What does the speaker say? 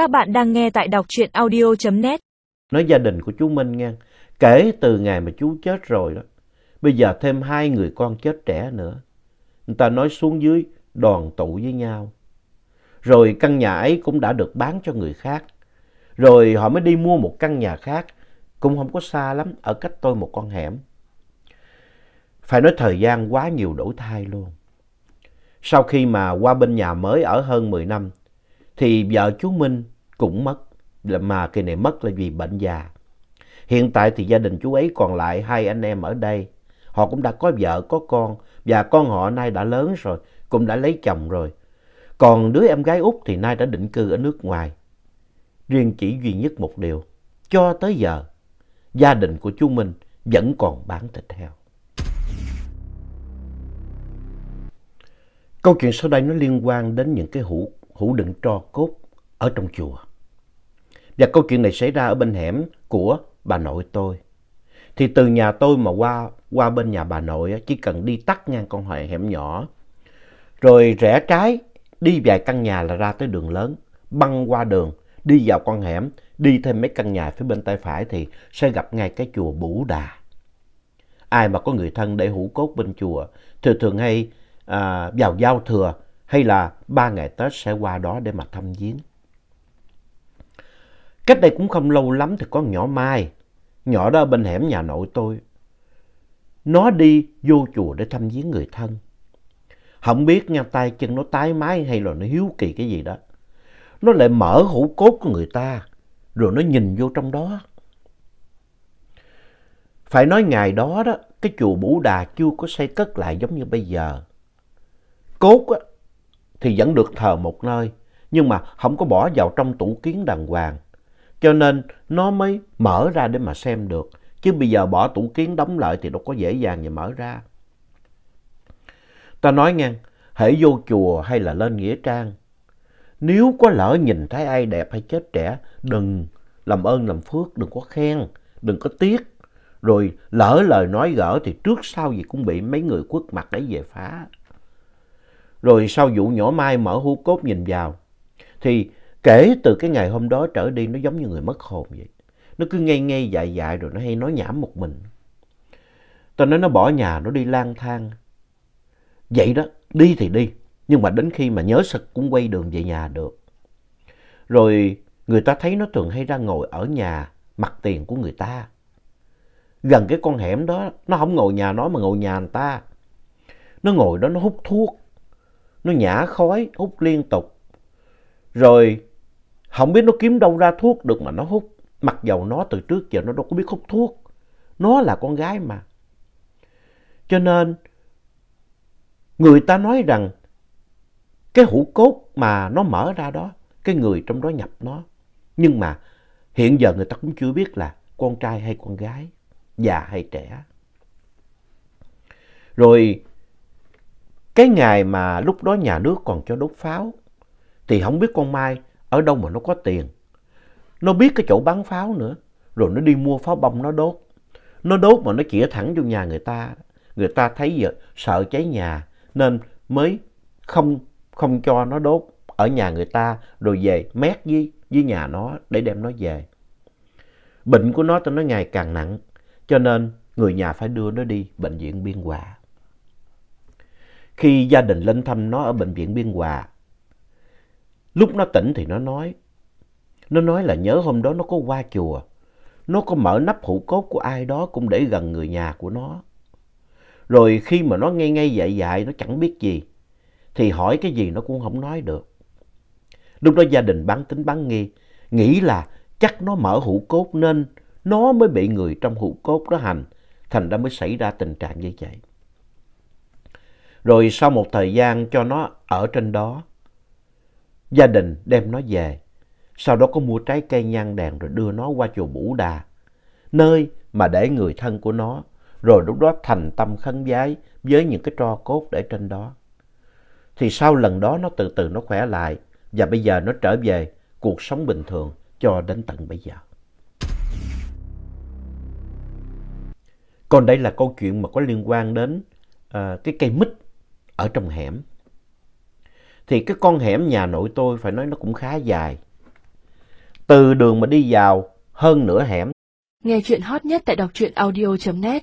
Các bạn đang nghe tại đọc truyện audio.net. Nói gia đình của chú Minh nghe kể từ ngày mà chú chết rồi đó, bây giờ thêm hai người con chết trẻ nữa. Người ta nói xuống dưới đoàn tụ với nhau. Rồi căn nhà ấy cũng đã được bán cho người khác. Rồi họ mới đi mua một căn nhà khác, cũng không có xa lắm, ở cách tôi một con hẻm. Phải nói thời gian quá nhiều đổi thay luôn. Sau khi mà qua bên nhà mới ở hơn 10 năm, thì vợ chú Minh cũng mất, mà kỳ này mất là vì bệnh già. Hiện tại thì gia đình chú ấy còn lại hai anh em ở đây. Họ cũng đã có vợ, có con, và con họ nay đã lớn rồi, cũng đã lấy chồng rồi. Còn đứa em gái út thì nay đã định cư ở nước ngoài. Riêng chỉ duy nhất một điều, cho tới giờ, gia đình của chú Minh vẫn còn bán thịt heo. Câu chuyện sau đây nó liên quan đến những cái hũ, hũ đựng tro cốt ở trong chùa. Và câu chuyện này xảy ra ở bên hẻm của bà nội tôi. Thì từ nhà tôi mà qua, qua bên nhà bà nội chỉ cần đi tắt ngang con hẻm nhỏ. Rồi rẽ trái, đi vài căn nhà là ra tới đường lớn. Băng qua đường, đi vào con hẻm, đi thêm mấy căn nhà phía bên tay phải thì sẽ gặp ngay cái chùa Bủ Đà. Ai mà có người thân để hũ cốt bên chùa thường thường hay à, vào giao thừa hay là ba ngày Tết sẽ qua đó để mà thăm viếng. Cách đây cũng không lâu lắm thì có nhỏ Mai, nhỏ đó ở bên hẻm nhà nội tôi. Nó đi vô chùa để thăm viếng người thân. Không biết nha tay chân nó tái mái hay là nó hiếu kỳ cái gì đó. Nó lại mở hũ cốt của người ta, rồi nó nhìn vô trong đó. Phải nói ngày đó đó, cái chùa Bủ Đà chưa có xây cất lại giống như bây giờ. Cốt á, thì vẫn được thờ một nơi, nhưng mà không có bỏ vào trong tủ kiến đàng hoàng. Cho nên nó mới mở ra để mà xem được. Chứ bây giờ bỏ tủ kiến đóng lại thì đâu có dễ dàng gì mở ra. Ta nói nghe, hãy vô chùa hay là lên Nghĩa Trang. Nếu có lỡ nhìn thấy ai đẹp hay chết trẻ, đừng làm ơn làm phước, đừng có khen, đừng có tiếc. Rồi lỡ lời nói gỡ thì trước sau gì cũng bị mấy người quất mặt để về phá. Rồi sau vụ nhỏ Mai mở hũ cốt nhìn vào, thì kể từ cái ngày hôm đó trở đi nó giống như người mất hồn vậy. Nó cứ ngây ngây dại dại rồi nó hay nói nhảm một mình. Tôi nói nó bỏ nhà nó đi lang thang. Vậy đó, đi thì đi. Nhưng mà đến khi mà nhớ sực cũng quay đường về nhà được. Rồi người ta thấy nó thường hay ra ngồi ở nhà mặt tiền của người ta. Gần cái con hẻm đó, nó không ngồi nhà nó mà ngồi nhà người ta. Nó ngồi đó nó hút thuốc. Nó nhả khói, hút liên tục. Rồi không biết nó kiếm đâu ra thuốc được mà nó hút. Mặc dầu nó từ trước giờ nó đâu có biết hút thuốc. Nó là con gái mà. Cho nên người ta nói rằng cái hũ cốt mà nó mở ra đó, cái người trong đó nhập nó. Nhưng mà hiện giờ người ta cũng chưa biết là con trai hay con gái, già hay trẻ. Rồi cái ngày mà lúc đó nhà nước còn cho đốt pháo, thì không biết con Mai ở đâu mà nó có tiền. Nó biết cái chỗ bán pháo nữa, rồi nó đi mua pháo bông nó đốt. Nó đốt mà nó chĩa thẳng vô nhà người ta. Người ta thấy giờ sợ cháy nhà nên mới không, không cho nó đốt ở nhà người ta rồi về mét với, với nhà nó để đem nó về. Bệnh của nó tôi nói ngày càng nặng cho nên người nhà phải đưa nó đi bệnh viện Biên Hòa. Khi gia đình lên thăm nó ở bệnh viện Biên Hòa Lúc nó tỉnh thì nó nói. Nó nói là nhớ hôm đó nó có qua chùa. Nó có mở nắp hũ cốt của ai đó cũng để gần người nhà của nó. Rồi khi mà nó ngây ngây dại dại nó chẳng biết gì. Thì hỏi cái gì nó cũng không nói được. Lúc đó gia đình bán tính bán nghi. Nghĩ là chắc nó mở hũ cốt nên nó mới bị người trong hũ cốt đó hành. Thành ra mới xảy ra tình trạng như vậy. Rồi sau một thời gian cho nó ở trên đó Gia đình đem nó về, sau đó có mua trái cây nhang đèn rồi đưa nó qua chùa Bủ Đà, nơi mà để người thân của nó, rồi lúc đó thành tâm khấn vái với những cái tro cốt để trên đó. Thì sau lần đó nó từ từ nó khỏe lại và bây giờ nó trở về cuộc sống bình thường cho đến tận bây giờ. Còn đây là câu chuyện mà có liên quan đến uh, cái cây mít ở trong hẻm thì cái con hẻm nhà nội tôi phải nói nó cũng khá dài. từ đường mà đi vào hơn nửa hẻm. Nghe chuyện hot nhất tại đọc truyện audio.net